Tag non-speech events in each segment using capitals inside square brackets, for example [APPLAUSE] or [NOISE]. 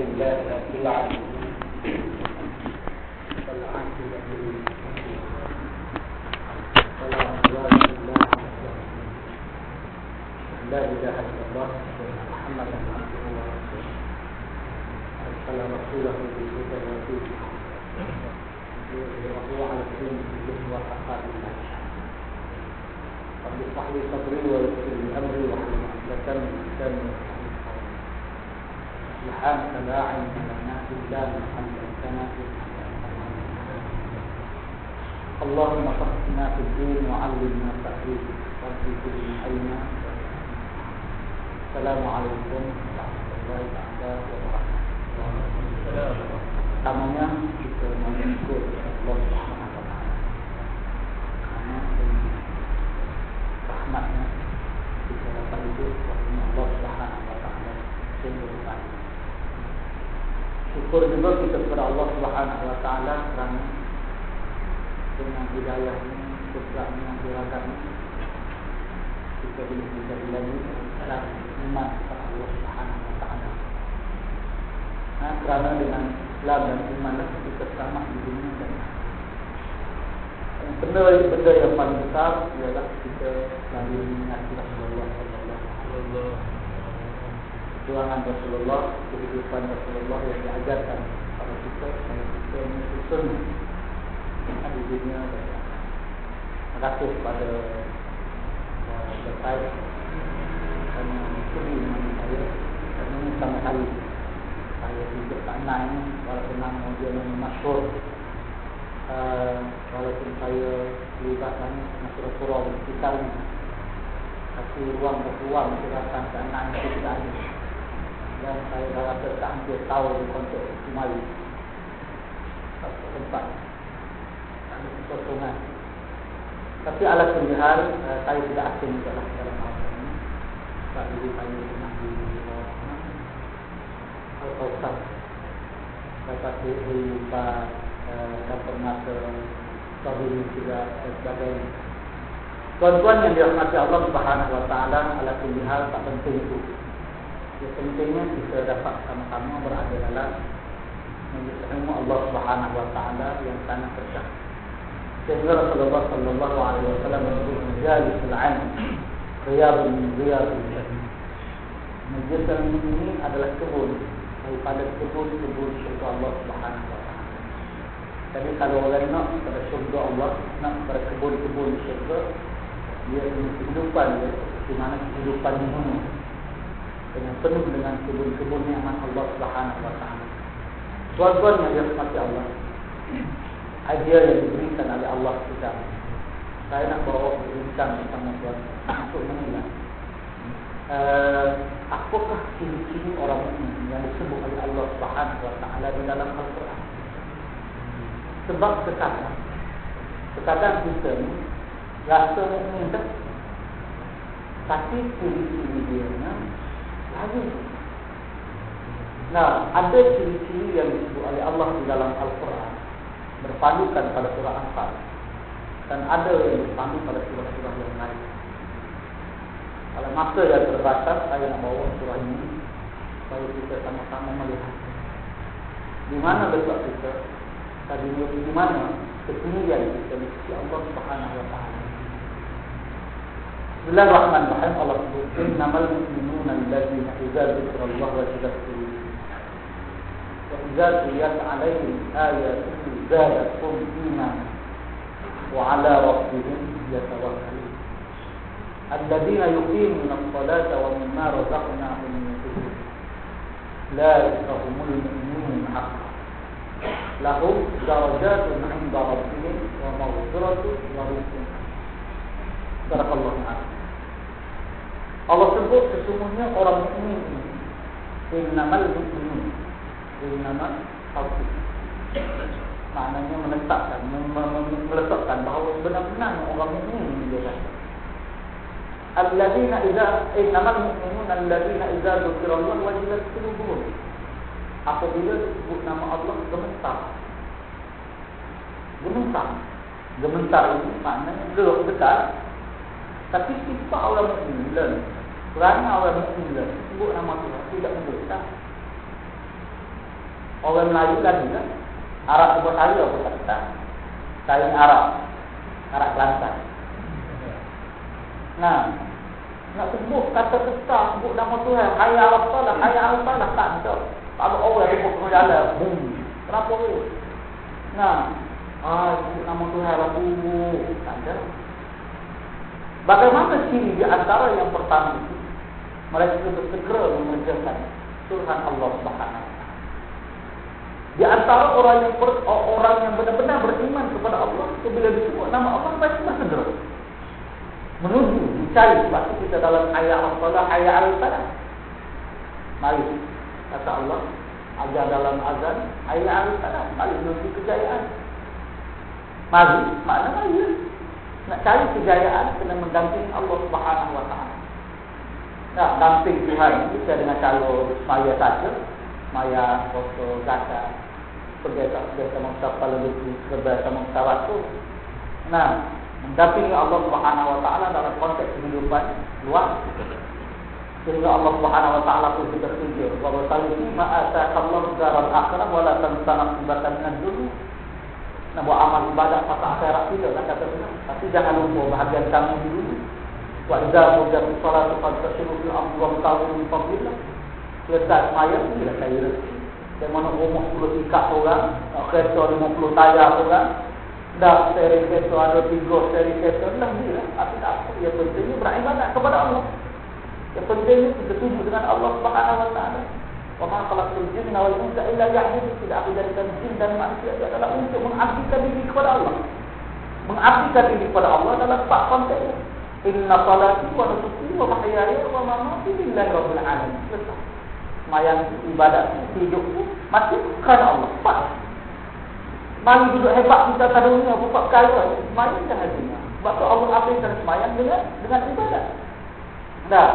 لله رب العالمين. والعاقبة للمتقين ولا عدوان إلا على الظالمين لا إله إلا الله محمدا عبده ورسوله أرسل رسوله بالهدى ودين ليظهره على الدين كله وكفى بالله رب اشرح لي صدري ويسر لي أمري واحلل عقدة من لساني سبحانك لا علم لنا إلا ما علمتنا اللهم فقهنا في الدين وعلمنا التأويل رب زدنا علما السلام عليكم ورحمة الله تعالى وبركاته Pertamanya kita mengukur Allah Subhanahu Wa Taala. Karena dengan rahmatnya kita dapat hidup dengan Allah Subhanahu Wa Taala sungguh baik. Syukur juga kita kepada Allah Subhanahu Wa Taala kerana dengan hidayahnya, yang diragamnya kita boleh menjadi lagi dalam iman kepada Allah Subhanahu Wa Taala. Nah, kerana dengan Islam dan iman kita sama di dunia dan benda benda yang paling besar ialah kita selalu mengingat Rasulullah Sallallahu Alaihi Wasallam. Perjuangan Rasulullah, kehidupan Rasulullah yang diajarkan kepada kita supaya kita menyusun dan Terima kasih kepada Jepang kerana sudi dengan saya kerana ini sama kali saya hidup kat Nai ni walaupun nama dia nama masyur uh, walaupun saya terlibat dalam surah-surah di sekitar ni tapi ruang berruang kerasan kat Nai itu tidak ada dan saya dah rasa tak hampir tahu di konteks Cimali satu tempat ada kekosongan tapi ala kulihal uh, saya tidak asing dalam dalam hal ini. Sebab dulu saya pernah di Al-Qawsar Dapat dilupa Dan pernah ke Sahih juga dan sebagainya. Tuan-tuan yang dirahmati Allah Subhanahu Wa Taala ala kulli hal tak penting itu. Yang pentingnya kita dapat sama-sama berada dalam ilmu Allah Subhanahu Wa Taala yang sangat besar. Sehingga Rasulullah Sallallahu Alaihi Wasallam al-ilm riyadun min riyadul jannah. Majlis ini adalah kebun daripada kebun-kebun syurga Allah Subhanahu wa taala. Jadi kalau orang nak pada syurga Allah, nak pada kebun-kebun syurga, dia kehidupan dia di mana kehidupan ini dengan penuh dengan kebun-kebun nikmat Allah Subhanahu wa taala. Tuan-tuan yang dirahmati Allah. Hadiah yang diberikan oleh Allah kita. Saya nak bawa bincang bersama tuan untuk menilai uh, apakah ciri-ciri orang mukmin yang disebut oleh Allah Subhanahu wa taala di dalam Al-Quran? Sebab sekarang sekarang kita ni rasa mukmin tapi ciri-ciri dia. Nah, ada ciri-ciri yang disebut oleh Allah di dalam Al-Quran. Berpandukan pada surah Al-Anfal dan ada yang berpandu pada surah-surah yang lain. Kalau masa yang terbatas, saya nak bawa surah ini supaya kita sama-sama melihat. Di mana letak kita? Tadi di mana? Ketinggian kita di sisi Allah Subhanahu Wa Taala. بسم الله الرحمن الرحيم الله يقول انما المؤمنون الذين اذا ذكر الله وجدت قلوبهم واذا تليت عليهم اياته زادتهم ايمانا وعلى ربهم يتوكلون الذين يقيمون الصلاه ومما رزقناهم ينفقون لا هم المؤمنون حقا لهم درجات عند ربهم ومغفره ورزق صدق الله تعالى Allah sebut sesungguhnya orang mukmin ini innamal mu'minun innamal tauhid maknanya menetapkan meletakkan bahawa benar-benar orang mukmin ini dia kata Alladzina idza innamal mu'minuna alladzina idza dzukira Allah wajilat qulubuhum. Apabila disebut nama Allah gemetar. Gemetar. Gemetar ini maknanya gelap dekat. Tapi sifat orang mukmin kerana orang mukmin sebut nama Tuhan tidak menggetar. Orang Melayu kan juga. Arab sebut saya apa kata? Saya Arab. Arab Kelantan. Nah, nak sebut kata besar, sebut nama Tuhan. Hayya Allah salah, hayya Allah salah. Tak. Tak ada orang yang sebut jalan. Boom. Kenapa ni? Nah, ah, sebut nama Tuhan. Boom. Tak ada. Bagaimana ciri di antara yang pertama itu? Mereka bersegera mengerjakan Tuhan Allah Subhanahu di antara orang yang ber, orang yang benar-benar beriman kepada Allah, bila disebut nama Allah pasti bersegera menuju dicari itu kita dalam ayat Allah ayat al-salam. Mari kata Allah ajar dalam azan ayat al-salam mari menuju kejayaan. Mari makna mari nak cari kejayaan kena mendampingi Allah Subhanahu wa taala. Nak damping Tuhan kita dengan cara maya saja, maya foto zakat, Kebiasaan-kebiasaan mengutapa lebih Kebiasaan mengutapa itu Nah Mendampingi Allah Subhanahu Wa Taala dalam konteks kehidupan luar Sehingga Allah Subhanahu Wa Taala pun kita tunjuk Bahawa salisi ma'asa Allah dalam akhirat Wala tantanah ibatan dengan dulu Nak buat amal ibadah pada akhirat kita kan kata Tapi jangan lupa bahagian kamu dulu Wa idza mujab salat qad tasiru bil afdal ta'awun min fadlillah. Kita semaya bila saya di mana rumah 10 ikat orang, kereta 50 tayar orang. Dah seri kereta ada 3 seri kereta, lebih lah. Tapi tak apa, yang pentingnya beribadat kepada Allah. Yang pentingnya kita tuju dengan Allah Subhanahu Wa Taala. Wa ma khalaqtul jinna wal insa illa liya'budun. Tidak aku jadikan jin dan manusia itu adalah untuk mengabdikan diri kepada Allah. Mengabdikan diri kepada Allah dalam empat konteks. Inna salati wa nusuki wa mahyaya wa mamati lillahi rabbil alamin. Selesai semayang ibadat hidup mati kerana Allah. Mari duduk hebat kita pada dunia buka perkara semayang jangan dunia. Sebab tu Allah habiskan semayang dengan dengan ibadat. Dah.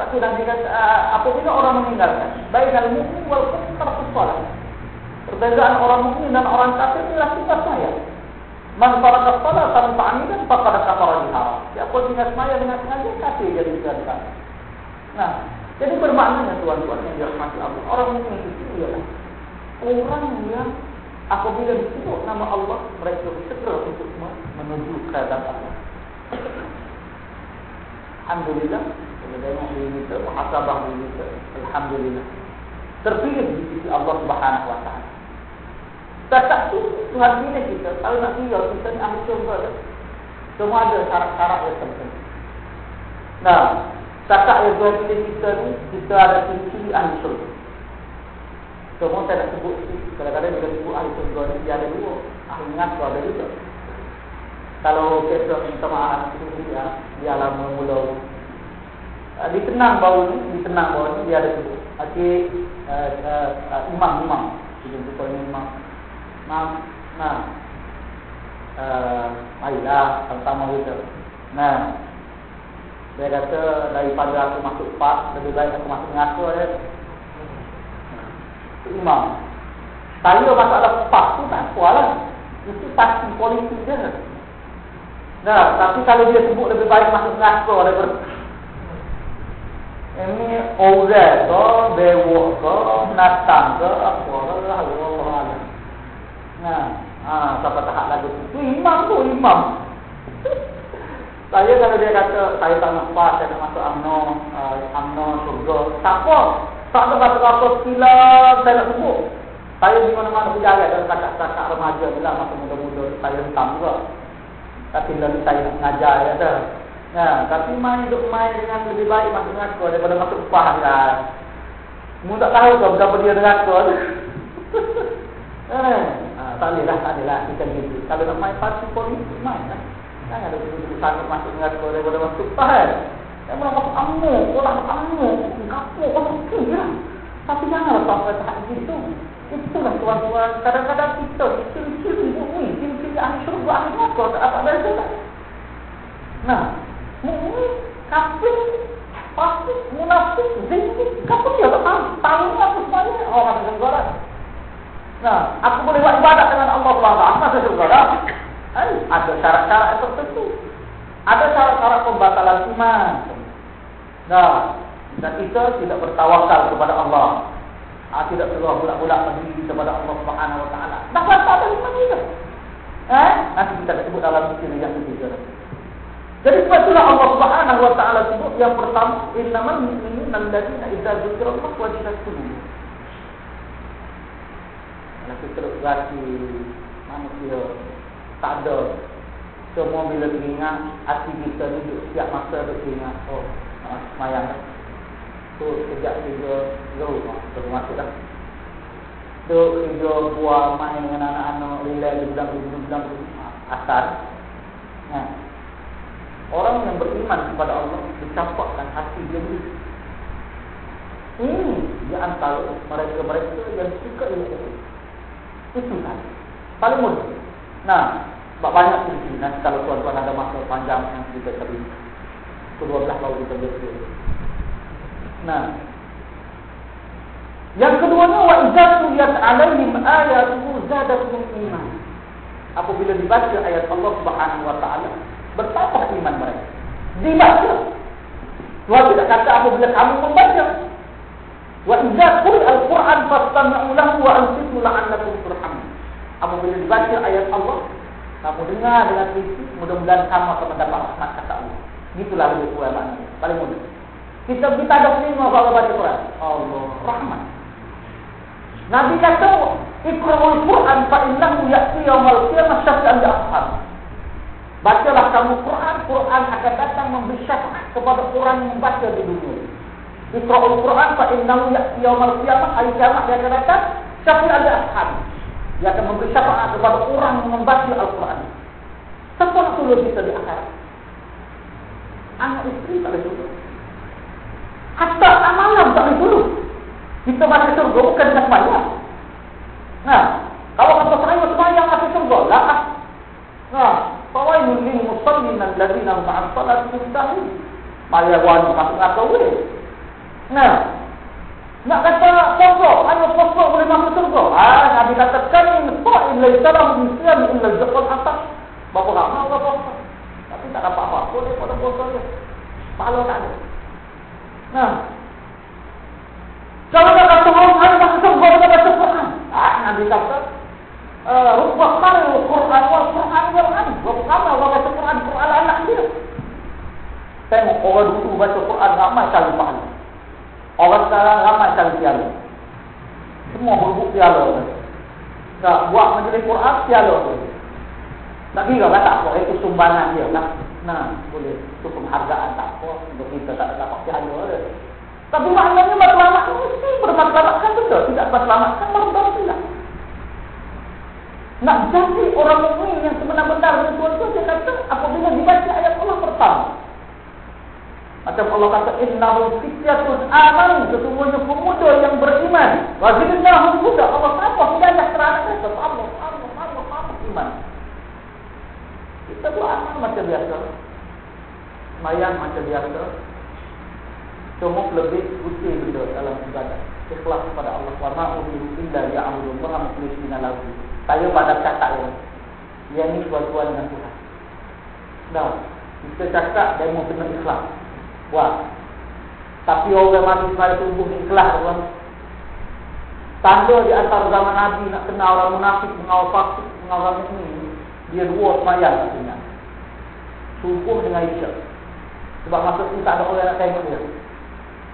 Satu dan tiga uh, apabila orang meninggalkan bainal mu'min wal kafir salat. Perbezaan orang mukmin dan orang kafir ialah sifat semayang. Man faraka salat tanpa amidan faqad kafara biha. Siapa tinggal semayang dengan sengaja kafir jadi kafir. Nah, jadi bermakna tuan-tuan yang dirahmati Allah. Orang mukmin itu ialah orang yang apabila disebut nama Allah, mereka segera untuk menuju ke Allah. Alhamdulillah, kita tengok diri kita, muhasabah diri kita. Alhamdulillah. Terpilih di sisi Allah Subhanahu Wa Taala. Tak tu Tuhan pilih kita. Kalau nak tinggal kita ni ahli syurga. Semua ada syarat-syarat yang tertentu. Nah, Setakat yang Tuhan pilih kita ni Kita ada ciri-ciri ahli surga Semua saya nak sebut Kadang-kadang bila sebut ahli surga ni Dia ada dua Ahli ngaku ada juga Kalau kita minta maaf Dia, dia lama mula uh, Ditenang bau ni Ditenang bau ni Dia ada sebut Okey uh, uh, uh, Imam Imam. Kita jumpa ni imam. Imam Nah uh, Marilah Pertama kita. Nah. Dia kata daripada aku masuk pak Lebih baik aku masuk mengaku dia Imam. Saya masalah pak tu tak kuat lah. Itu pasti politik je. Nah, tapi kalau dia sebut lebih baik masuk mengaku dia Ini orang ke, bewok ke, natang ke, apa lah Allah Nah, ah, siapa tahap lagu tu Imam tu, imam [LAUGHS] saya kalau dia kata saya tak nak pas, saya nak masuk UMNO, uh, UMNO surga. Tak apa. Tak ada kata-kata sila saya nak sebut. Saya di mana-mana berjalan dan kakak-kakak remaja bila masa muda-muda saya hentam juga. Tapi lalu saya nak mengajar ya dah. Nah, tapi main duk main dengan lebih baik masuk aku daripada masuk upah kan. Mu tak tahu ke berapa dia dengan aku. eh, ah, tak boleh lah, tak boleh lah. Kita gitu. Kalau nak main parti politik, main lah. Kan ada keputusan masuk dengan kau daripada masuk kan. Yang mana masuk amu, orang amu, kapu, orang kiri lah. Tapi janganlah sampai tahap itu. Itulah tuan-tuan. Kadang-kadang kita ciri-ciri mu'min, ciri-ciri ahli syurga, ahli neraka, tak apa dari sana. Nah, mu'min, kafir, pasti, munafik, zintik, kafir dia tak tahu. Tahu apa semuanya? Oh, masuk syurga Nah, aku boleh buat ibadat dengan Allah SWT, masuk syurga lah. Kan? Ada syarat-syarat tertentu. Ada syarat-syarat pembatalan iman. Nah, dan kita tidak bertawakal kepada Allah. Ah, tidak terus bulat-bulat berdiri kepada Allah Subhanahu Wa Taala. Dah dah lima ni dah. Eh? Nanti kita sebut dalam sini yang ketiga. Jadi itulah Allah Subhanahu Wa Taala sebut yang pertama innamal mu'minuna alladziina idza dzukirallahu wajilat qulubuhum. Kalau kita terus berarti manusia tak ada semua bila teringat hati kita ni setiap masa teringat oh uh, semayang tu sejak tiga jauh masuk dah tu tiga buah main dengan anak-anak relay di bulan-bulan asal ha. Orang yang beriman kepada Allah dicampakkan hati dia ni. Ini di antara mereka-mereka yang suka ini itu. Kan paling mudah. Nah sebab banyak sisi nanti kalau tuan-tuan ada masa panjang yang kita tadi kedua belah baru kita bersih. Nah, yang keduanya wa izatu yat alaihim ayatu zadatum iman. Apabila dibaca ayat Allah Subhanahu wa taala, bertambah iman mereka. Dibaca. Tuhan tidak kata apabila kamu membaca. Wa idza al-Qur'an fastami'u lahu wa ansitu la'allakum turhamun. Apabila dibaca ayat Allah, kamu dengar dengan teliti, mudah-mudahan kamu akan mendapat rahmat kata Allah. Itulah lebih kuat maknanya. Paling mudah. Kita kita ada lima kalau baca Quran. Allah rahmat. Nabi kata, "Iqra'ul Quran fa innahu ya'ti yaumil qiyamah syafi'an li ashab." Bacalah kamu Quran, Quran akan datang memberi syafaat kepada orang yang membaca di dunia. Iqra'ul Quran fa innahu ya'ti yaumil qiyamah, hari kiamat dia akan datang syafi'an li ashab. Dia akan memberi syafaat kepada orang yang membaca Al-Quran. Siapa nak tolong kita di akhirat? Anak istri tak boleh tolong. Hatta amalan tak boleh tolong. Kita masuk surga bukan dengan semayang. Nah, kalau kata saya semayang masuk surga, lah. Nah, fawailul lil musallin alladziina hum 'an salatihim sahun. Maya wan masuk neraka boleh. Nah, nak kata surga, hanya surga boleh masuk surga. Ah, Nabi katakan sa'il laisa lahu misyan illa al-jaqal atas. Berapa lama berapa? Tapi tak dapat apa-apa daripada puasa dia. Pahala tak ada. Nah. Kalau nak kata orang hanya masuk surga baca Quran. Ah, Nabi kata Rubah kali Quran wal Quran wal Quran. Berapa lama orang baca Quran anak dia? Tengok orang dulu baca Quran ramai kali pahala. Orang sekarang ramai cari piala. Semua berbuk piala. Tak buat majlis Quran piala. Tak kira lah tak apa. Itu sumbangan dia lah. Nah, boleh. Itu penghargaan tak apa. Untuk kita tak dapat piala. Tapi maknanya berlamat mesti bermaslamatkan betul. Tidak berlamatkan baru-baru tidak. Nak jadi orang mukmin yang sebenar-benar Tuhan tu dia kata apabila dibaca ayat Allah pertama macam Allah kata innahu fityatun aman sesungguhnya pemuda yang beriman. Wa zinnahum huda. Allah tambah hidayah kerana mereka. Allah, Allah, Allah, Allah iman. Kita buat amal macam biasa. Semayang macam biasa. Cuma lebih putih benda dalam ibadah. Ikhlas kepada Allah. Wa ma'ubiru illa ya'amudullah mukhlisina lahu. Saya pada cakap ya. Yang ini tuan-tuan dengan Tuhan. Dah. Kita cakap dia mau kena ikhlas buat. Tapi orang mati pada tubuh ni ikhlas tuan. Tanda di antara zaman Nabi nak kenal orang munafik, mengawal fasik, mengawal orang ini, dia dua semayang katanya. Subuh dengan isyak. Sebab masa itu tak ada orang nak tengok dia.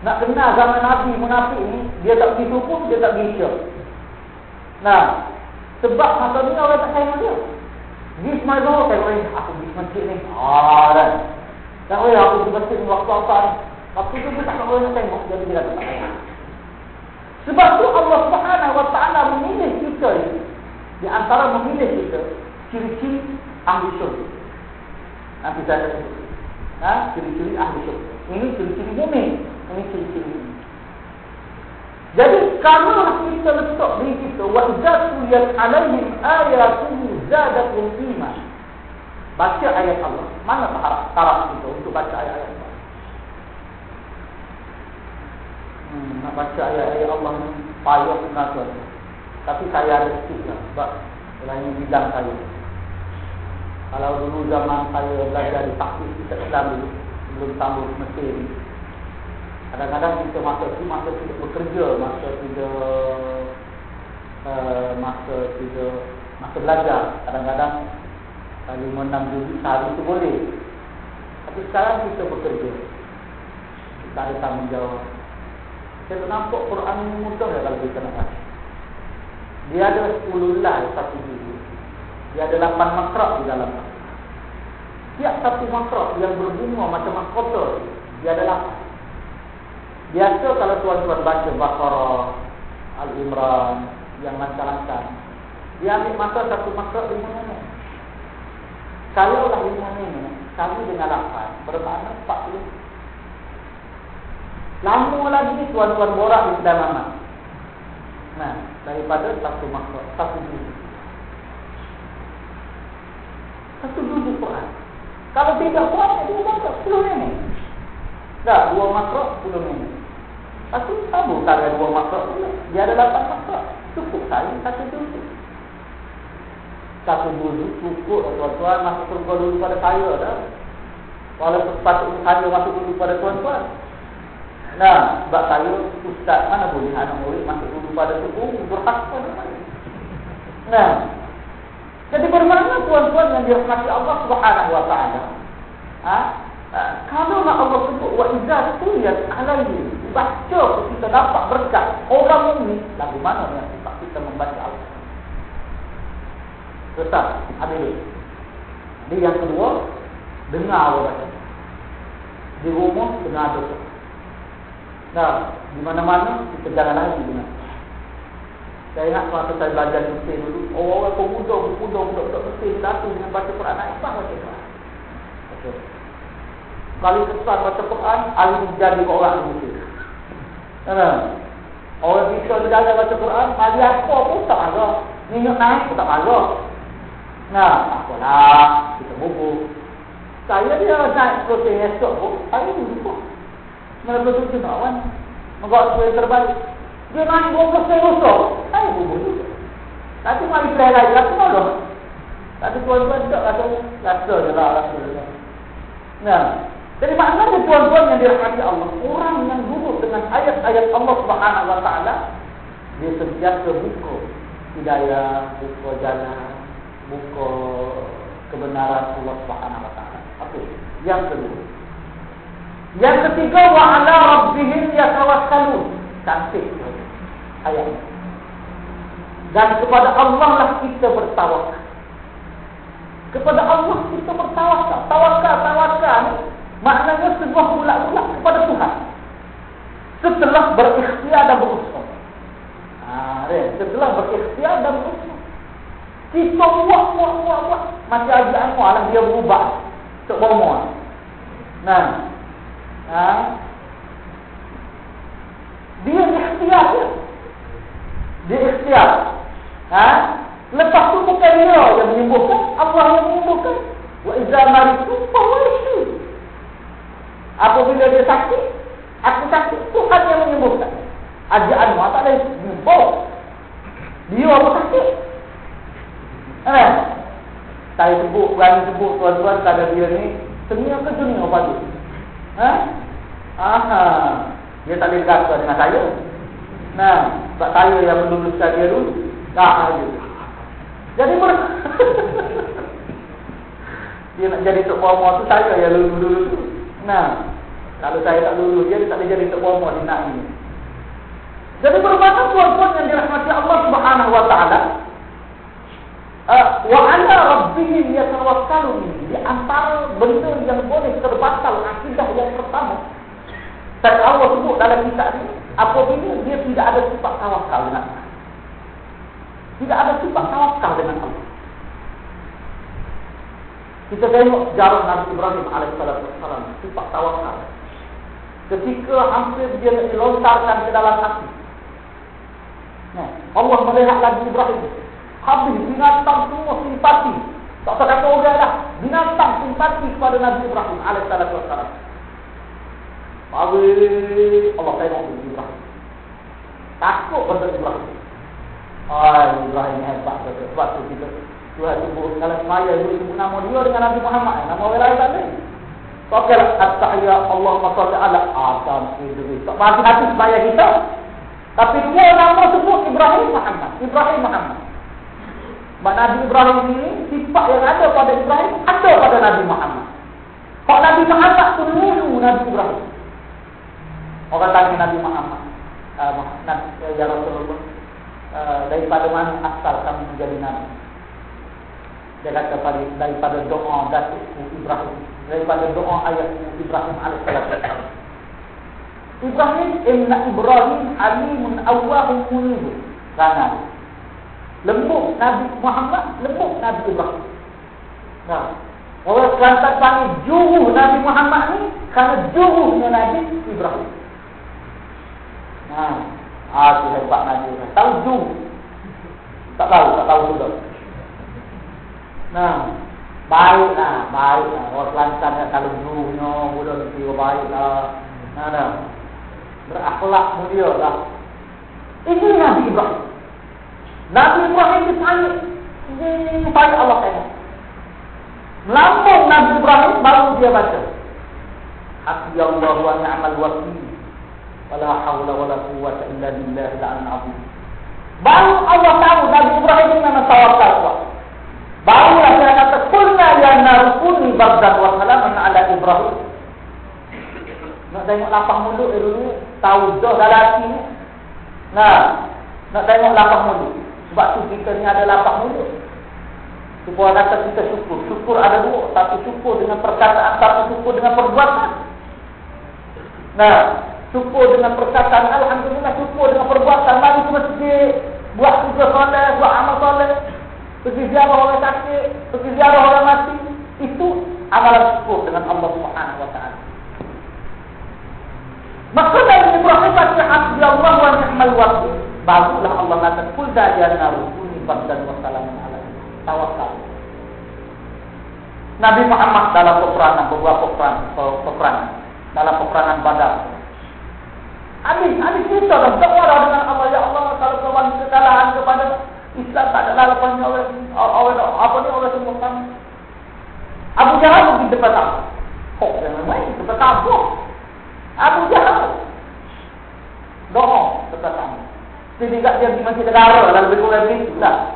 Nak kenal zaman Nabi munafik ni, dia tak pergi subuh, dia tak pergi isyak. Nah, sebab masa ni orang tak tengok dia. Di semayang tengok ni, aku di masjid ni. Ah, dan. Tak boleh aku pergi masjid waktu apa ni. Waktu tu pun tak nak tengok. Jadi dia tak payah. Sebab tu Allah Subhanahu Wa Taala memilih kita ini. Di antara memilih kita. Ciri-ciri ahli syurga. Nanti saya akan sebut. Ha? Ciri-ciri ahli syurga. Ini ciri-ciri mu'min. Ini ciri-ciri mu'min. Jadi kalau kita letak diri kita wa idza tuliyat alaihim ayatuhu zadatum iman. Baca ayat Allah. Mana taraf, taraf kita untuk baca ayat-ayat Allah? Hmm, nak baca ayat-ayat Allah ni payah kenapa? Tapi saya ada sikit lah. Sebab lain bidang saya. Kalau dulu zaman saya belajar di taktis kita Islam dulu. Belum tahu Mesir. Kadang-kadang kita masa itu masa tidak bekerja, masa tidak uh, masa tidak masa belajar. Kadang-kadang lima enam juz sehari itu boleh. Tapi sekarang kita bekerja. Kita ada tanggungjawab. Saya nampak Quran ini mudah ya kalau kita nak Dia ada 10 lai satu juz. Dia ada 8 makrak di dalam. Tiap satu makrak yang berbunga macam mahkota, dia ada 8. Biasa kalau tuan-tuan baca Baqarah, Al-Imran yang lancar-lancar, dia ambil masa satu masa lima minit. Kalau lah lima minit, kami dengan lapan, bermakna empat puluh. Lama lagi tuan-tuan borak di dalam mana? Nah, daripada satu masa, satu juz. Satu juz Quran. Kalau tidak kuat, dua masa, sepuluh minit. Tak, dua makro, sepuluh minit. Aku tahu ada dua makhluk Dia ada lapan makhluk Cukup saya satu dulu. Satu dulu cukup. Tuan-tuan masuk surga dulu pada saya dah. Walaupun sepatutnya saya masuk dulu pada tuan-tuan. Nah, sebab saya Ustaz mana boleh anak murid masuk dulu pada suku Berhak pada mana? Nah. Jadi bermakna tuan-tuan yang dirahmati Allah Subhanahu wa ta'ala? Ha? Kalau nak Allah sebut wa idza tuliyat alaihi baca kita dapat berkat orang ini lagu mana yang kita kita membaca Allah? Tetap ambil Jadi yang kedua dengar Allah baca. Di rumah dengar dosa. Nah, di mana-mana kita jalan lagi dengar. Saya ingat waktu saya belajar di Mesir dulu Oh, pemuda, pemuda, pemuda, pemuda Mesir Satu dengan baca Quran Apa baca Quran? Kali kesan baca Quran, ahli jadi orang Mesir. Mana? Orang bisa berjalan baca Quran, mari apa pun tak ada. Minyak naik pun tak ada. Nah, apalah, kita bubu. Saya dia naik protein esok pun, saya dulu pun. Mana betul tu nak wan? Mengkau tu yang terbaik. Dia naik dua persen esok, saya bubu juga. Tapi mari play lagi, aku malu. Tapi tuan-tuan tak rasa, rasa je lah, rasa je lah. Nah, jadi maknanya tuan-tuan yang dirahmati Allah, orang yang duduk dengan ayat-ayat Allah Subhanahu Wa Taala, dia sentiasa buka hidayah, buka jalan, buka kebenaran Allah Subhanahu Wa Taala. Okey, yang kedua. Yang ketiga wa ala rabbihim yatawakkalun. Cantik ayat ini. Dan kepada Allah lah kita bertawakal. Kepada Allah kita bertawakal. Tawakal, tawakal Maknanya sebuah bulat-bulat kepada Tuhan. Setelah berikhtiar dan berusaha. Ha, setelah berikhtiar dan berusaha. Kita buat, buat, buat, buat. Macam Haji Anwar lah dia berubah. Untuk bomoh. Nah. Ha? Dia ikhtiar dia. Dia ikhtiar. Ha? Lepas tu bukan dia yang menyembuhkan. Allah yang menyembuhkan. Wa izah maritu fawaisu. Apabila dia sakit, aku sakit, Tuhan yang menyembuhkan. Haji Anwar tak ada jumpa. Dia apa sakit? Eh, saya sebut, berani sebut tuan-tuan pada dia ni, senia ke dunia apa tu? Eh? Aha. Dia tak boleh berkata dengan saya. Nah, sebab saya yang meluluskan dia dulu. Tak ada. Jadi ber... [LAUGHS] dia nak jadi tok bawah tu saya yang lulus dulu. Nah, kalau saya tak lulus dia, dia tak boleh jadi terbawa di nak ini. Jadi bermakna tuan-tuan yang dirahmati Allah Subhanahu wa taala uh, wa ala rabbihim yatawakkalun di antara benda yang boleh terbatal akidah yang pertama dan Allah sebut dalam kitab ini apabila dia tidak ada sifat tawakal dengan Allah. Tidak ada sifat tawakal dengan Allah. Kita tengok sejarah Nabi Ibrahim alaihissalam sifat tawakal. Ketika hampir dia dilontarkan ke dalam api. Nah, Allah melihat lagi Ibrahim. Habis binatang semua simpati. Tak usah kata orang dah. Binatang simpati kepada Nabi Ibrahim alaihissalam. Habis Allah tengok Ibrahim. Takut pada Ibrahim. Ay, Ibrahim hebat. Sebab tu kita Tuhan sebut kalau semaya sebut nama dia dengan Nabi Muhammad. Nama orang lain tak boleh. Okey lah, at-tahiyya Allahumma salli ala Adam Idris. Tak bagi hati sebaya kita. Tapi dia nama sebut Ibrahim Muhammad. Ibrahim Muhammad. Sebab Nabi Ibrahim ini, sifat yang ada pada Ibrahim, ada pada Nabi Muhammad. Kalau Nabi Muhammad pun niru Nabi Ibrahim. Orang tanya Nabi Muhammad. Uh, Nabi, ya Rasulullah. Uh, daripada mana asal kami menjadi Nabi? Dia kata daripada doa Datuk Ibrahim daripada doa ayat Ibrahim alaihissalam. Ibrahim inna Ibrahim alimun awwahum munib. Kana. Lembut Nabi Muhammad, lembut Nabi Ibrahim. Nah, orang Kelantan panggil juruh Nabi Muhammad ni kerana juruhnya Nabi Ibrahim. Nah, ah, tu hebat Nabi. Tahu juruh? Tak tahu, tak tahu sudah. Nah, Baiklah, baiklah. Orang Kelantan yang kalau dulunya, muda nanti baiklah. Nada. Berakhlak mulia lah. Ini Nabi Ibrahim. Nabi Ibrahim ditanya. Ini banyak Allah tanya. Melambung Nabi Ibrahim baru dia baca. Hasbi Allah wa ni'mal wakil. Wala hawla wala quwwata illa billah al azim. Baru Allah tahu Nabi Ibrahim memang tawakal kuat. Barulah dia kata kulna ya narukuni bagdan wa salaman ala Ibrahim. Nak tengok lapang mulut dia dulu tahu dah dalam hati ni. Nah, nak tengok lapang mulut. Sebab tu kita ni ada lapang mulut. Supaya kata kita syukur. Syukur ada dua. Satu syukur dengan perkataan, satu syukur dengan perbuatan. Nah, syukur dengan perkataan. Alhamdulillah syukur dengan perbuatan. Mari ke masjid. Buat tugas soleh, buat amal soleh pergi ziarah orang sakit, pergi ziarah orang mati, itu amalan syukur dengan Allah Subhanahu wa taala. Maka Nabi Ibrahim baca hasbi Allah wa ni'mal wakil. Barulah Allah kata kul dajana rukuni bardan wa salamun ala tawakal. Nabi Muhammad dalam peperangan beberapa peperangan, peperangan dalam peperangan Badar. Habis, habis kita dah berdoa dengan Allah ya Allah kalau bagi kekalahan kepada Islam tak adalah lepasnya oleh oleh apa ni oleh semua kami. Abu Jahal pergi tempat apa? Kok jangan main tempat apa? Abu Jahal. Doa tempat tak dia di masjid negara dalam lebih kurang begitu lah.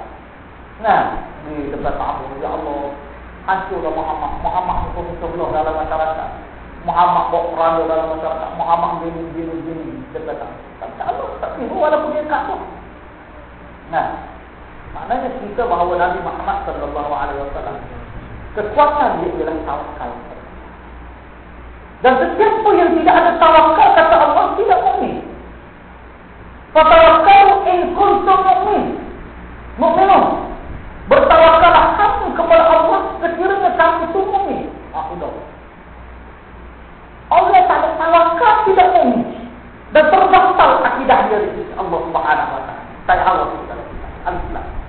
Nah, di tempat apa? Ya Allah, hancurlah Muhammad. Muhammad itu sebelah dalam masyarakat. Muhammad bawa perang dalam masyarakat. Muhammad gini, gini, gini. Tempat apa? Tak tahu. Tapi walaupun dia tak. Nah, Maknanya cerita bahawa Nabi Muhammad wasallam kekuatan dia ialah tawakal. Dan setiap yang tidak ada tawakal kata Allah tidak mukmin. Fatawakal in kuntum mu'min. Mu'minun. Bertawakallah kamu kepada Allah sekiranya kamu itu mukmin. Aku dah. Allah tak ada tawakal tidak mukmin. Dan terbatal akidah dia di Allah Subhanahu wa taala. Saya Allah Subhanahu wa taala. Al-Islam.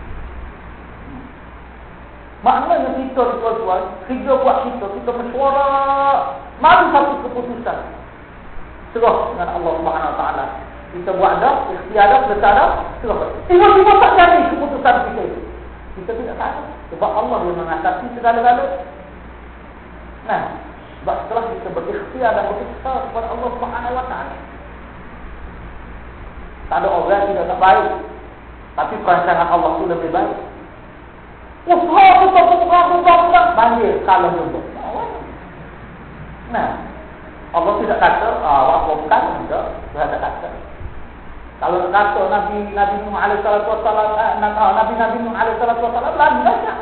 Maknanya kita tuan-tuan, kerja buat kita, kita bersuara. Mari satu keputusan. Serah dengan Allah Taala. Kita buat dah, ikhtiar dah, besar dah, serah. Tiba-tiba tak jadi keputusan kita itu. Kita tidak tahu. Sebab Allah yang mengatasi segala-gala. Nah, sebab setelah kita berikhtiar dan berusaha kepada Allah Taala. Tak ada orang yang tidak baik. Tapi perancangan Allah itu lebih baik. Usaha kita buka buka buka banjir kalau juga. Nah, Allah tidak kata awak bukan tidak kata. Kalau kata Nabi Nabi Nuh alaihi salatu wasallam Nabi Nabi Nuh alaihi salatu wasallam lagi banyak.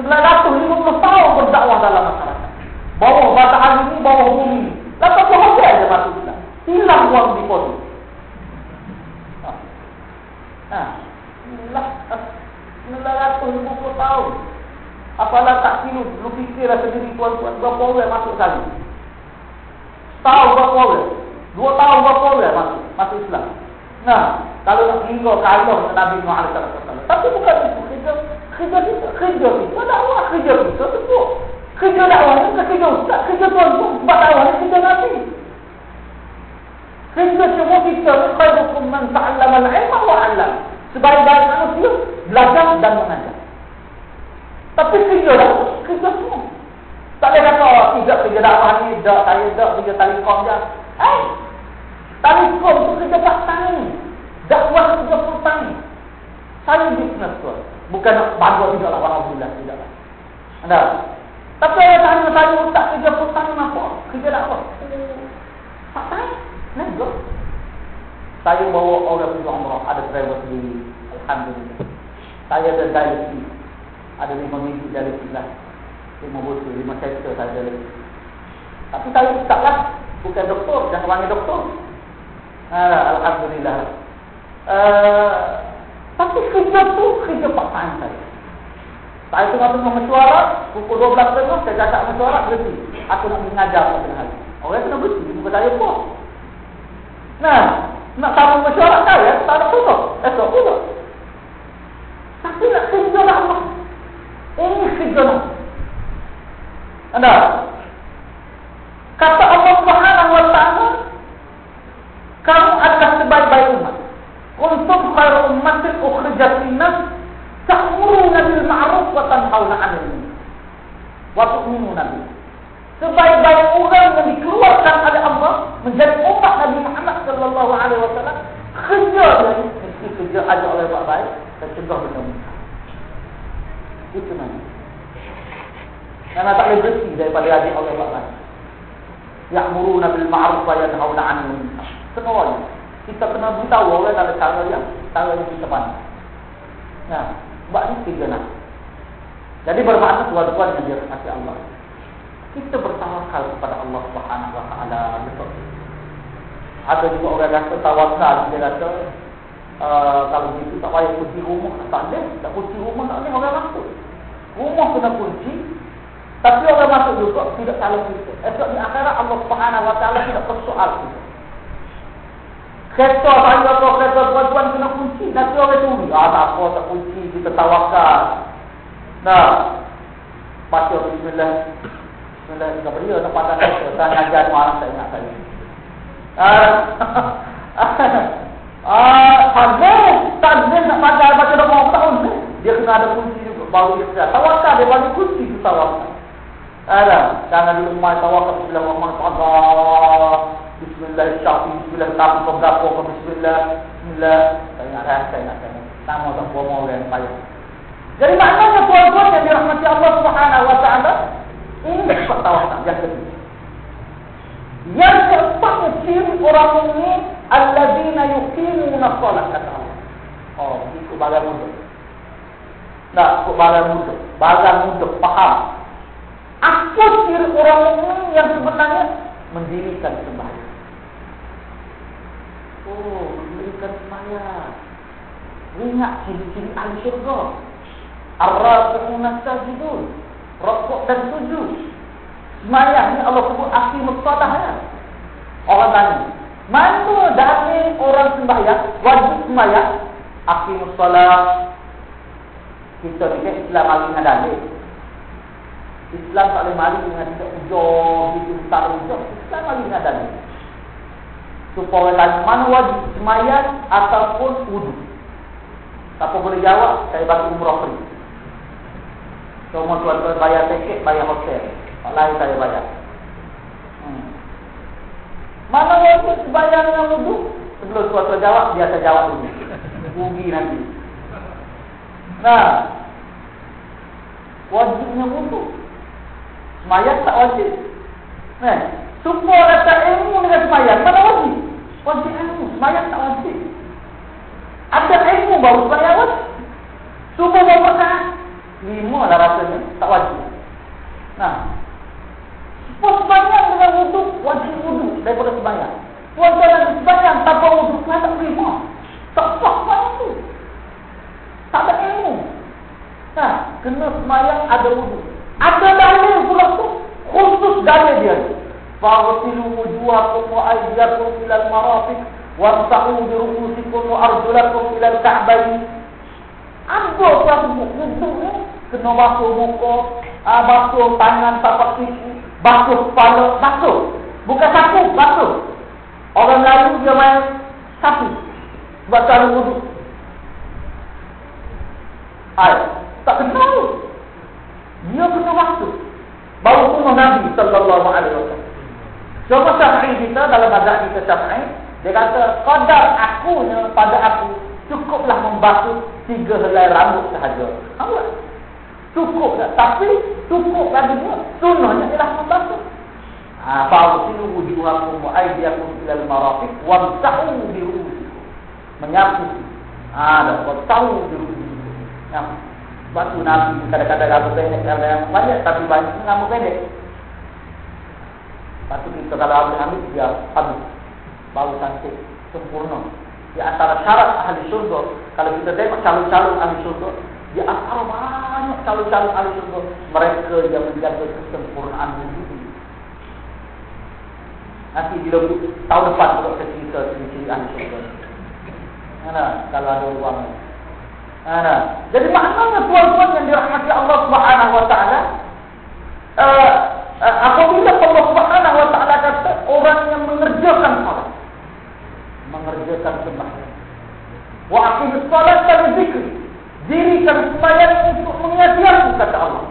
Sebelah ratus puluh tahun berdakwah dalam masyarakat. Bawah matahari ini, bawah bumi. Lalu apa aja masuk Islam. Hilang uang di pos. Nah, inilah 950 tahun. Apalah tak kilo, lu fikirlah sendiri tuan-tuan, berapa orang masuk kali. Tahu berapa orang? Dua tahun berapa orang masuk, masuk Islam. Nah, kalau nak tinggal kalau Nabi Muhammad SAW. Tapi bukan itu, kerja, kerja kita, kerja kita, dakwah kerja kita, tentu. Kerja dakwah ni, kerja ustaz, kerja tuan-tuan, sebab dakwah ni kerja Nabi. Kerja semua kita, khairukum man ta'allama al-ilma wa'allam. Sebaik-baik manusia, belajar dan mengajar. Tapi kerja lah, kerja semua. Tak boleh kata oh, tidak kerja dakwah ni, tak saya tak kerja talikom je. Eh, talikom tu kerja part time. Dakwah kerja full time. Saya business tu. Bukan nak bangga tidak lah, Alhamdulillah, tidak lah. Anda? Tapi saya tanya saya tak kerja full time apa? Kerja dakwah. Saya bawa orang pergi umrah, ada driver sendiri. Alhamdulillah. Saya ada dialisi. Ada lima minggu dialisi lah lima botol, lima sektor saja lagi. Tapi saya taklah bukan doktor, jangan panggil doktor. Ah, Alhamdulillah. Uh, tapi kerja tu kerja time saya. Saya tengah tengah mesyuarat, pukul 12 tengah, saya cakap mesyuarat, berhenti. Aku nak mengajar pada hari. Orang kena berhenti, bukan saya pun. Nah, nak sama mesyuarat saya, tak ada tutup. Esok pula. Tapi nak kerja lah Allah. Ini kerja lah. Anda kata Allah Subhanahu wa taala kamu adalah sebaik-baik umat. Kuntum khairu ummatin ukhrijat lin-nas ta'muruna bil ma'ruf wa tanhauna 'anil wa tu'minuna billah. Sebaik-baik orang yang dikeluarkan oleh Allah menjadi umat Nabi Muhammad sallallahu alaihi wasallam kerja dari mesti kerja ajar oleh baik dan cegah benda. Itu namanya. Karena tak boleh bersih daripada adik Allah Ta'ala. Ya'muruna bil ma'ruf wa yanhauna 'anil munkar. Semuanya. Kita kena beritahu orang dalam cara yang cara yang kita pandang. Nah, buat ini tiga nak. Jadi bermakna tuan-tuan yang dirahmati Allah. Kita bertawakal kepada Allah Subhanahu wa taala betul. Ada juga orang kata tawakal dia kata uh, kalau gitu tak payah kunci rumah tak ada, tak kunci rumah tak ada orang masuk. Rumah kena kunci, tapi orang masuk juga tidak salah kita. Esok di akhirat Allah Subhanahu Wa Taala tidak persoal kita. Kereta saya atau kereta tuan-tuan kena kunci. Nanti orang tunggu. Ah tak apa, tak kunci. Kita tawakal. Nah. Baca Bismillah. Bismillah. Kita beri nak patah kereta. Saya ngajar orang saya ingat saya. Ah, [LAUGHS] hadis. Tadbir nak pakai baca doa tahun ni. Dia kena ada kunci juga. Baru dia tawakal. Dia bagi kunci tu tawakal. Ada, jangan dulu mai tawakal bismillahirrahmanirrahim. Bismillah syafi bismillah tapi berapa ke bismillah. Bismillah. Saya rasa saya kena. Nama tak buat mau yang payah. Jadi maknanya tuan-tuan yang dirahmati Allah Subhanahu wa taala ini tawakal yang kedua. Yang keempat ciri orang ini alladzina yuqimuna shalah kata Allah. Oh, itu bagai mudah. Nah, kok bagai mudah. Bagai mudah faham. Apa ciri orang mukmin yang sebenarnya mendirikan sembahyang? Oh, mendirikan sembahyang. Ingat ciri-ciri ahli syurga. Ar-rafi'una sajidun. Rokok dan sujud. Sembahyang ni Allah sebut akhir mustadah ya. Orang tanya, mana dari orang sembahyang, wajib sembahyang, akhir mustadah. Kita kan Islam lagi dalil. Islam tak boleh mari dengan tidak ujung, tak ujung. Islam mari dengan dalil. Supaya tanya mana wajib semayang ataupun wudu. Siapa boleh jawab, saya bagi umrah free. Semua tuan-tuan bayar tiket, bayar hotel. Tak lain saya bayar. Hmm. Mana wajib semayang dengan wudu? Sebelum tuan-tuan jawab, biasa jawab dulu. Rugi nanti. Nah, wajibnya wudu. Semayang tak wajib. Eh, semua kata ilmu dengan semayang, mana wajib? Wajib ilmu, semayang tak wajib. Ada ilmu baru semayang wajib. Semua baru perkara. Lima lah rasanya, tak wajib. Nah, semua semayang dengan wudhu, wajib wudhu daripada semayang. Tuan-tuan yang semayang tanpa wudhu, tuan tak terima. Tak sah semayang tu. Tak ada ilmu. Nah, kena semayang ada wudhu. Ada dalil pula tu khusus dalil dia. Fa'tilu wujuhakum wa aydiyakum ila al-marafiq wamsahu bi ru'usikum wa arjulakum ila al-ka'bayn. Ada satu wudu ni kena basuh muka, ah, basuh tangan tapak kaki, basuh kepala, basuh. Bukan satu, basuh. Orang lain dia main satu. Sebab cara wudu. Ay, tak kenal. Dia kena waktu. Baru pun Nabi sallallahu alaihi wasallam. Cuma Syafi'i kita dalam mazhab kita Syafi'i, dia kata qadar akunya pada aku membasuh tiga helai rambut sahaja. Apa? Cukup tak? Tapi cukup lagi pun sunnahnya ialah membasuh. Ah, fa'usilu wujuhakum wa aydiyakum ila al-marafiq wamsahu bi ru'usikum. Menyapu. Ah, dah tahu di ru'usikum. Nah, batu nabi kadang-kadang rambut pendek ada yang banyak tapi banyak rambut pendek. Patu kita kalau ambil ambil dia habis. Bau cantik sempurna. Di antara syarat ahli surga, kalau kita tengok calon-calon ahli surga, di antara banyak calon-calon ahli surga, mereka yang menjaga kesempurnaan wujud Nanti bila tahun depan kita cerita ciri-ciri ahli syurga. Mana kalau ada ruang. Mana? Jadi maknanya tuan-tuan yang dirahmati Allah Subhanahu wa taala uh, uh, apabila Allah Subhanahu wa taala kata orang yang mengerjakan salat mengerjakan sembahyang. Wa aqimus salata li dzikri. Dirikan sembahyang untuk mengingati aku kata Allah.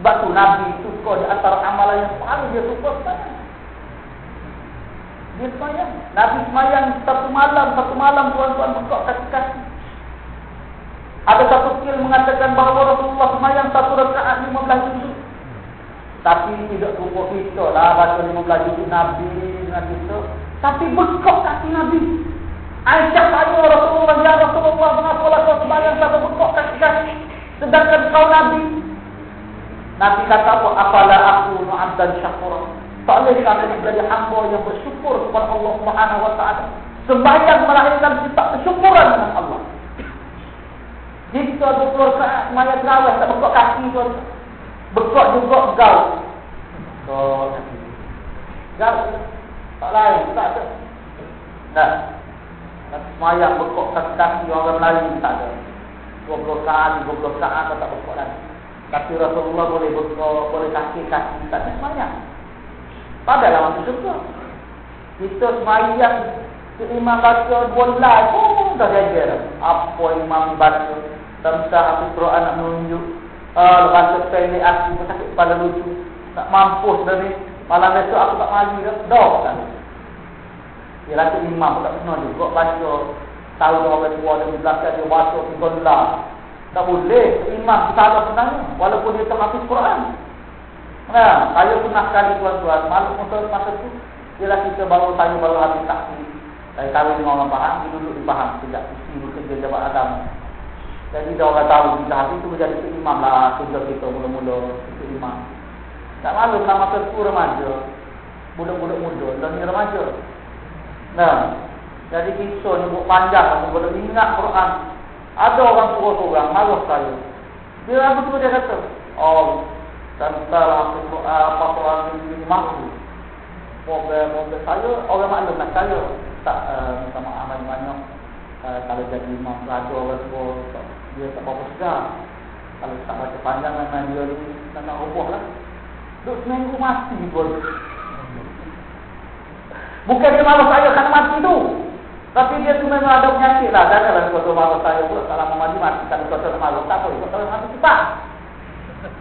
Sebab tu Nabi suka di antara amalan yang paling dia suka sebenarnya. Dia semayang. Nabi semayang satu malam, satu malam tuan-tuan buka kaki-kaki. Ada satu kil mengatakan bahawa Rasulullah semayang satu rakaat lima belas juzuk. Tapi tidak cukup kita lah baca lima belas juzuk Nabi dengan kita. Tapi bekok kaki Nabi. Aisyah tanya Rasulullah, Ya Rasulullah, mengapa lah kau semayang satu bekok kaki-kaki. Sedangkan kau Nabi. Nabi kata apa? Apalah aku nu'abdan syakurah. Tak boleh kami menjadi hamba yang bersyukur kepada Allah Subhanahu wa taala. Sembahyang melahirkan sifat kesyukuran dengan Allah. Jika betul saat maya terawih tak bekok kaki tu. Bekok juga gau. So, gau. Tak lain, tak ada. Nah. Semayang bekok kaki-kaki orang lain tak ada. 20 saat, 20 saat tak bekok lagi. Tapi Rasulullah boleh bekok, boleh kaki-kaki, tak ada semayang. Padahal masuk syurga. Kita semayang si imam baca bola pun dah jaga Apa imam baca tentang aku Quran nak menunjuk. Uh, baca pendek aku pun sakit kepala lucu. Tak mampus dah ni. Malam besok aku tak maju dah. Dah kan. Dia rasa imam pun tak pernah juga baca. Tahu orang tua dan belakang dia baca bola. Tak boleh. Imam ada sebenarnya. Walaupun dia tak masuk Quran. Nah, saya pernah kali tuan-tuan, malu masa masa tu, ialah kita baru tanya baru habis taksi. Saya kahwin dengan orang Pahang, dia duduk di Pahang sejak isteri bekerja jawab agama. Jadi dia orang tahu kita habis tu menjadi imam lah kerja kita mula-mula itu imam. Tak malu nak masa tu remaja, budak-budak muda dan ni remaja. Nah, jadi kita ni buat panjang, aku boleh ingat Quran. Ada orang tua orang malu saya. Dia apa tu dia kata? Oh, tentang apa soal ini mahu problem-problem saya orang maklum nak saya. Tak uh, minta maaf banyak-banyak. Uh, kalau jadi imam raja orang tua dia tak apa segar kalau tak baca panjang dengan dia ni tak nak rubuh lah. Duduk seminggu mati pun bukan dia malu saya kerana mati tu tapi dia memang ada penyakit lah janganlah kalau malu saya pula tak lama mati mati kalau kau malu tak apa kalau mati cepat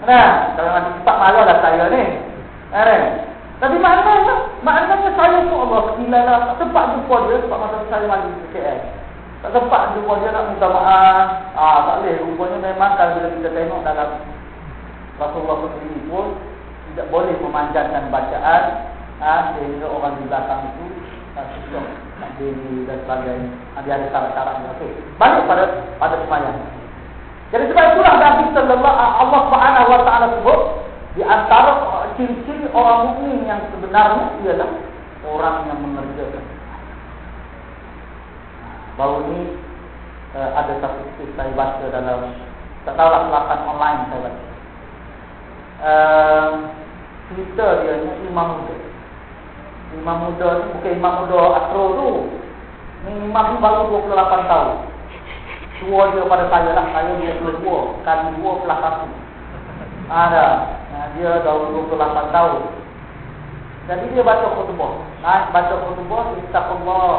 Nah, kalau mati cepat malah lah saya ni. Kan? Tapi maknanya, maknanya saya pun Allah sekilai lah. Tak sempat jumpa dia sebab masa saya mati ke KL. Tak sempat jumpa dia nak minta maaf. Ah, tak boleh. Rupanya memang kalau bila kita tengok dalam Rasulullah sendiri pun tidak boleh memanjangkan bacaan ah, sehingga orang di belakang itu susah nak diri dan sebagainya. Dia ada syarat-syaratnya. Okey. Balik pada pada semayang. Jadi sebab itulah Nabi sallallahu Allah Subhanahu wa taala sebut di antara ciri-ciri orang mukmin yang sebenarnya ialah orang yang mengerjakan. Baru ini uh, ada satu kisah saya baca dalam tak tahu lah pelakon online saya baca. Uh, cerita dia ni imam muda. Imam muda ni bukan imam muda astro tu. Ni imam ni baru 28 tahun. Tua dia pada saya lah. Saya dia dua Kali dua pelah satu. Ada. Nah, Dia dah 28 tahun. Jadi dia baca khutbah. Nah, Baca khutbah Istagfirullah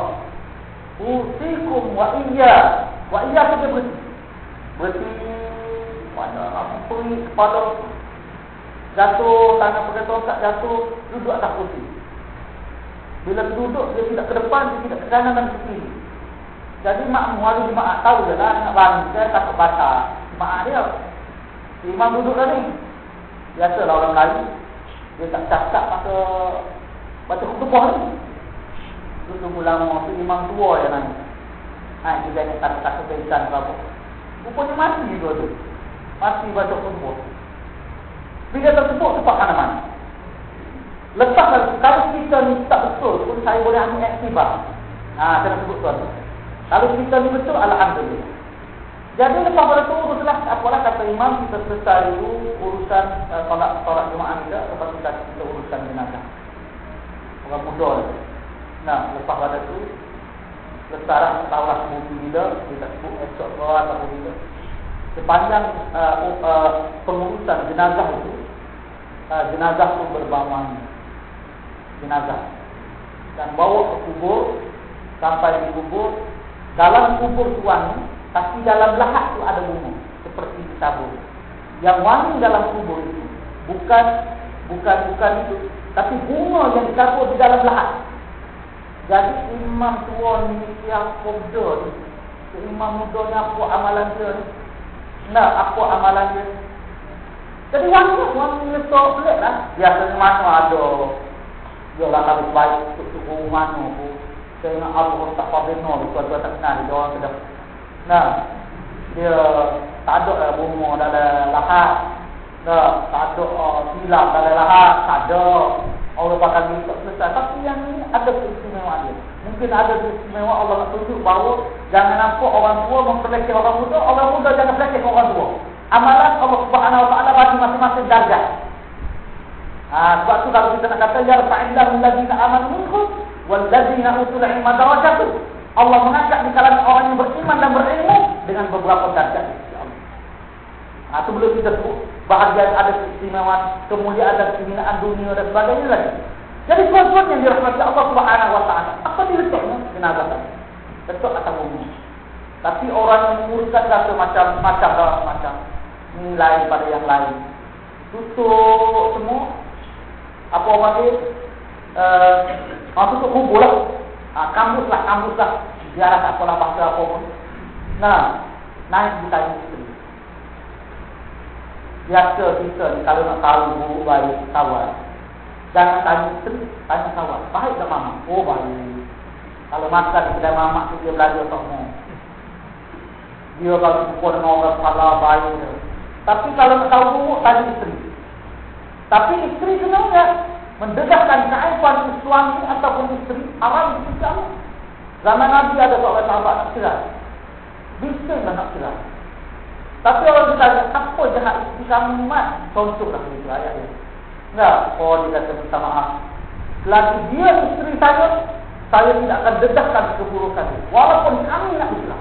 Usikum wa iya. Wa iya tu dia berhenti. Berhenti Mana? Apa peri kepala? Jatuh, tangan pakai tongkat jatuh, duduk atas kursi. Bila duduk, dia tidak ke depan, dia tidak ke kanan dan ke kiri. Jadi mak muali jemaah tahu je lah, nak bangun, dia takut baca. Mak dia, imam duduk ni. Biasalah orang kali, dia tak cakap maka baca khutbah ni. Dulu lama tu imam tua je nanya. Ha, dia jangan tak tak kebencian ke apa. Rupanya mati juga tu. Mati baca khutbah. Bila tersebut tempat mana mana. Lepas kalau kita ni tak betul pun saya boleh ambil aktibar. Ha, saya sebut tuan. Kalau kita ni betul, Alhamdulillah. Jadi lepas pada tu uruslah apalah kata imam kita selesai dulu urusan uh, solat solat Jumaat kita lepas kita kita urusan jenazah. Orang muda. Nah, lepas pada tu sekarang tahulah bumi bila kita sebut esok ke atau bila. Sepanjang uh, uh, pengurusan jenazah itu uh, jenazah itu berbawang jenazah dan bawa ke kubur sampai di kubur dalam kubur tuan tapi dalam lahat itu ada bunga seperti ditabur. Yang wangi dalam kubur itu bukan bukan bukan itu, tapi bunga yang ditabur di dalam lahat. Jadi imam tua ni siapa dia ni? Imam muda ni apa amalan dia ni? Nah, apa amalan dia? Jadi wangi wangi itu pelik lah. Biasanya mana ada dia lah kalau baik untuk suku mana pun. Ingat Allah tak pernah benar, tuan-tuan tak kenal, dia orang sedap Nah, dia tak ada lah bunga dalam lahat. Nah, tak ada uh, silap dalam lahat, tak ada. Allah bakal minta selesai. Tapi yang ni ada keistimewaan dia. Mungkin ada keistimewaan Allah nak tunjuk bahawa jangan nampak orang tua memperlekeh orang muda, orang muda jangan perlekeh orang tua. Amalan Allah Subhanahu Wa Taala bagi masing-masing darjah. Ha, sebab tu kalau kita nak kata ya fa'illahu alladziina amanu minkum wal ladziina utul ilma darajatun Allah mengangkat di kalangan orang yang beriman dan berilmu dengan beberapa darjat Nah, itu belum kita sebut bahagian ada keistimewaan, kemuliaan dan kehinaan dunia dan sebagainya lagi. Jadi tuan-tuan yang dirahmati Allah Subhanahu Wa Taala, apa diletaknya jenazah tadi? Letak atau bumi. Tapi orang yang menguruskan satu macam macam macam nilai pada yang lain. Tutup semua. Apa orang dia? Uh, tutup kubur lah. Ha, kampus lah, kampus lah. Biar tak sekolah bahasa apa pun. Nah, naik di isteri. Biasa kita ni kalau nak tahu buruk baik kawan. Jangan tanya isteri, tanya kawan. Baik tak mama? Oh baik. Kalau makan kedai mama tu dia belajar mau. Dia kalau jumpa dengan orang salah baik. Tapi kalau nak tahu buruk, tanya isteri. Tapi isteri kena enggak? mendedahkan keaiban suami ataupun isteri haram di Islam. Zaman Nabi ada seorang sahabat nak cerai. Bisa nak cerai. Tapi orang bertanya, apa jahat isteri kamu mat? Contohlah ini ayat ini. Enggak, oh dia kata minta maaf. Selagi dia isteri saya, saya tidak akan dedahkan keburukan dia. Walaupun kami nak Islam.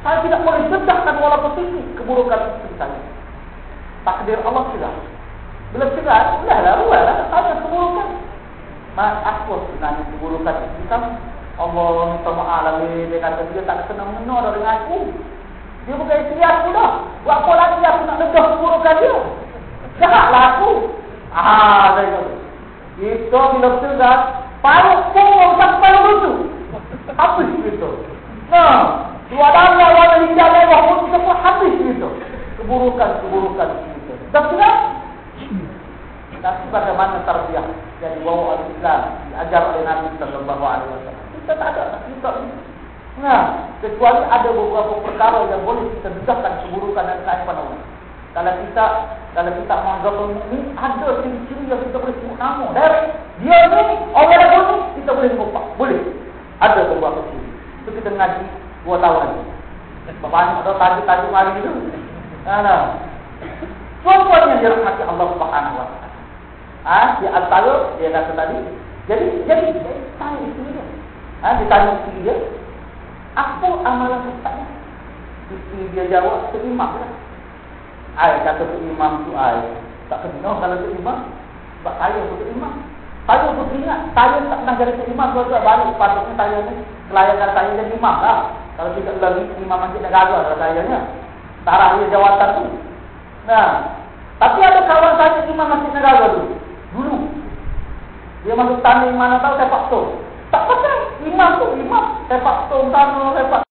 Saya tidak boleh dedahkan walaupun tinggi keburukan isteri saya. Takdir Allah tidak. Bila cerai, udahlah, buatlah. Tanya keburukan. Mak, apa sebenarnya keburukan kita? Allah minta maaf lah. Dia kata dia tak kena mengenal dengan aku. Dia bukan isteri aku dah. Buat apa lagi aku nak ledah keburukan dia? Jahatlah aku. Ah, saya kata. Itu bila cerai, parut pun sampai lucu. Habis gitu. Nah, dua darah warna hijau lewat pun kita pun habis gitu. Keburukan-keburukan kita. Dah cerai? Tapi bagaimana tarbiyah yang dibawa oleh Islam, diajar oleh Nabi Sallallahu Alaihi Wasallam? Kita tak ada kita Nah, kecuali ada beberapa perkara yang boleh kita dedahkan keburukan dan keaiban orang. Kalau kita kalau kita menganggap ini ada ciri-ciri yang kita boleh sebut nama. Dari dia ni orang yang ni kita boleh sebut Boleh. Ada beberapa ciri. Itu kita ngaji dua tahun lagi. Bapak ada tajuk-tajuk hari itu. Nah, nah. Contoh yang dirahmati Allah Subhanahu Wa Taala. Ah, di antara dia kata tadi. Jadi jadi tanya isteri dia. Ah, dia tanya isteri dia. Apa amalan ustaznya? Isteri dia jawab seimam lah. Ai kata tu imam tu ai. Tak kena kalau tu imam. Sebab saya tu imam. Saya pun ingat, saya tak pernah jadi imam kalau tu balik patutnya saya ni kelayakan saya jadi imam lah. Kalau tidak lagi imam masjid nak gagal lah saya nya. Tarah dia jawatan tu. Nah, Tapi ada kawan saya imam masjid negara tu. Dulu. Dia masuk tanah mana tahu saya faktor. Tak pasal imam tu imam. Saya faktor sana, faktor.